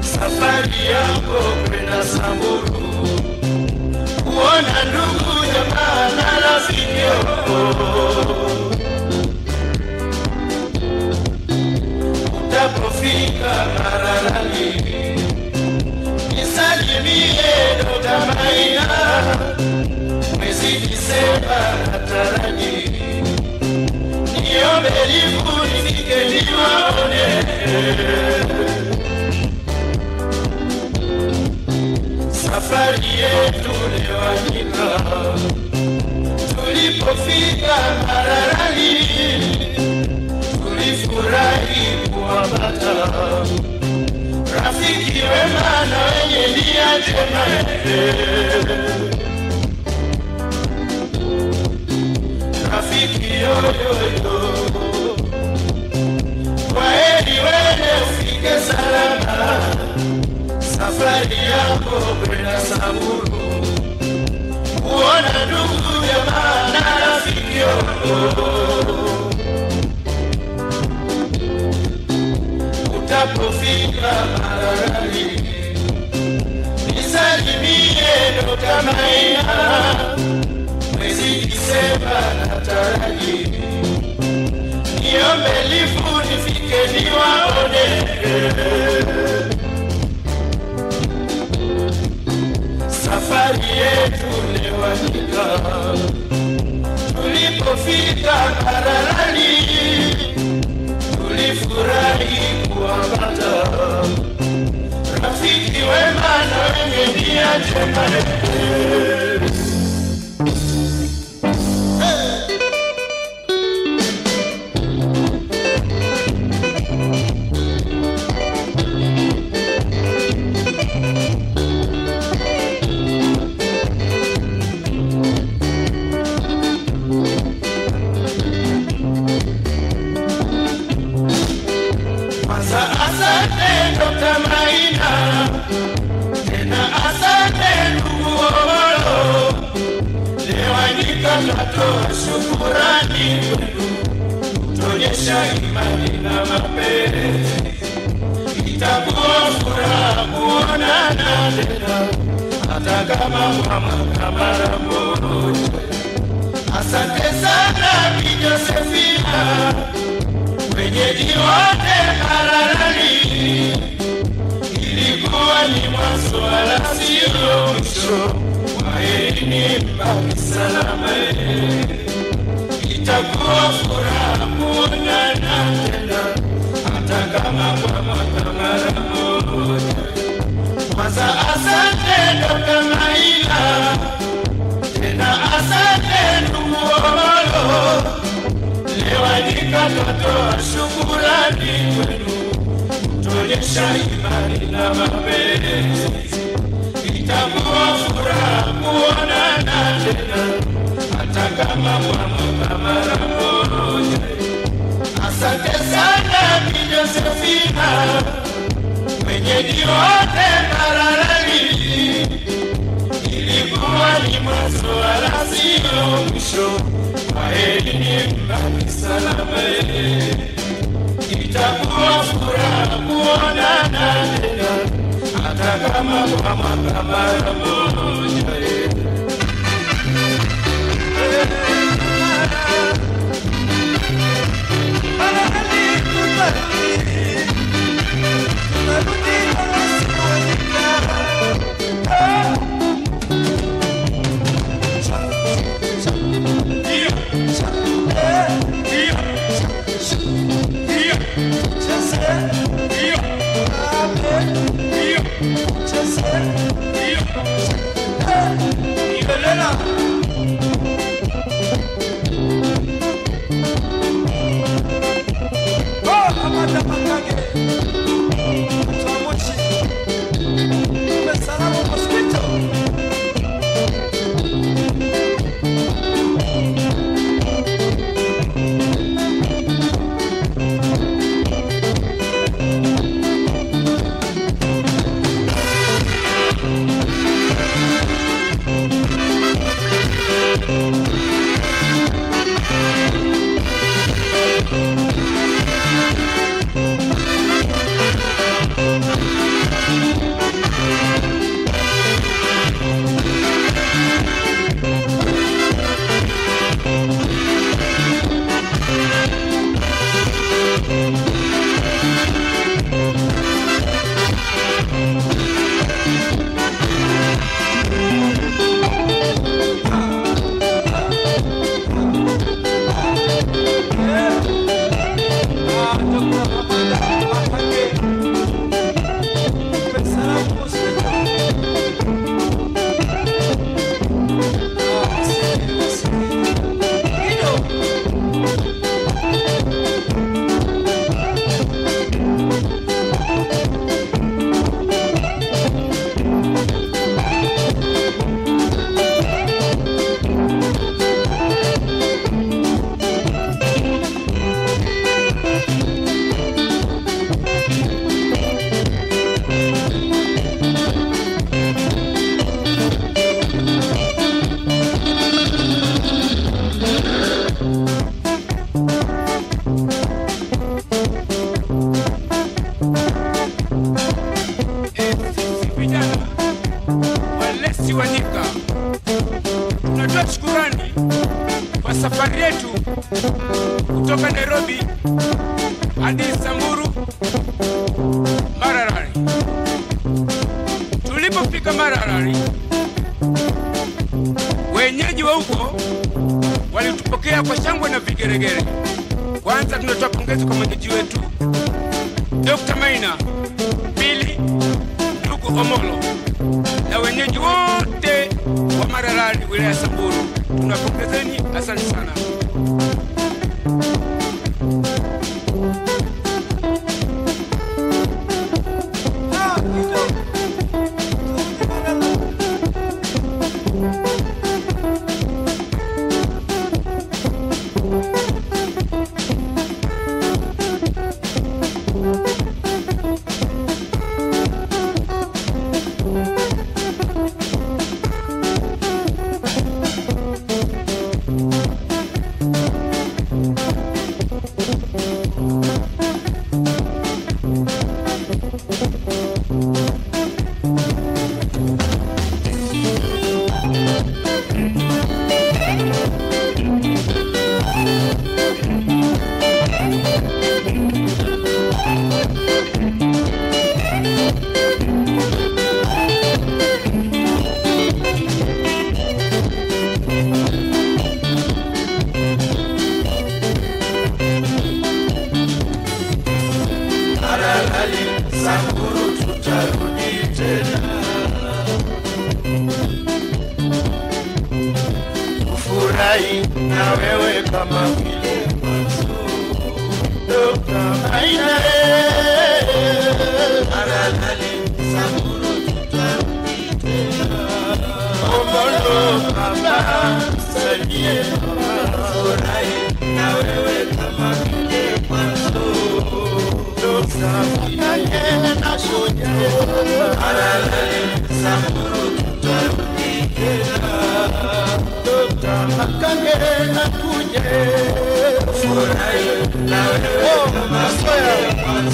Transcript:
safari yako kwenda Samburu. Kuona ndugu jamaa na rafiki utapofika Maralali nisalimie Dota Maina, mwezi Disemba hataraji niombe livu nifike niwaone. Safari yetu lewanyika, tulipofika Maralani tulifurahi kuwapata rafiki wema na wenye nia njema. Rafiki yoyoyo, kwaheri wene ufike salama, safari yako kwenda Samburu. Kuona ndugu jamaa na rafiki yako. Utapofika Maralani, nisalimie Dokta Maina, mwezi Disemba nataraji, niombe lifu nifike niwaone. Safari yetu lewanyika, tulipofika Kararani tulifurahi kuwapata rafiki wema na wenye nia njema. Tena asante ndugu Omolo, Lewanyika natoa shukurani kwenu, kutuonyesha imani na mapenzi. Itakuwa furaha kuonana tena, hata kama kwa mwaka mara moja. Asante sana Bi Josephina wenyeji wote Maralani, ilikuwa ni mwanzo wala sio mwisho. Kwaherini, mbaki salama, itakuwa furaha kuonana tena, hata kama kwa mwaka mara moja. Kwanza asante Dokta Maina, tena asante ndugu Omolo twatoa shukurani kwenu, kutuonyesha imani na mapenzi. Itakuwa furaha kuonana tena, hata kama kwa mwaka mara moja. Asante sana Bi Josefina, mwenyeji wote Maralani, ilikuwa ni mwanzo wala sio mwisho. Kwaherini, mbali salama, itakuwa furaha kuonana tena, hata kama mara moja. yeah. Tibanyika. Tunatoa shukurani kwa safari yetu kutoka Nairobi hadi Samburu Mararari. Tulipofika Mararari, wenyeji wa huko walitupokea kwa shangwe na vigeregere. Kwanza tunatoa pongezi kwa mwenyeji wetu Dr. Maina, pili ndugu Omolo na wenyeji wote wa Maralali wilaya ya Samburu, tunapongezeni, asante sana. Mm-hmm. Wewe kama vile mwanzo. Dr. Maina, eh, Maralali, Samburu tutarudi tena. Omolo mama, salie mama, furahi na wewe kama vile mwanzo. Dr. Maina, nakuja. Maralali, Samburu tutarudi Furahi na wewe kama